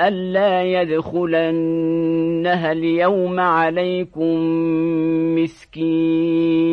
ألا يدخلنها اليوم عليكم مسكين.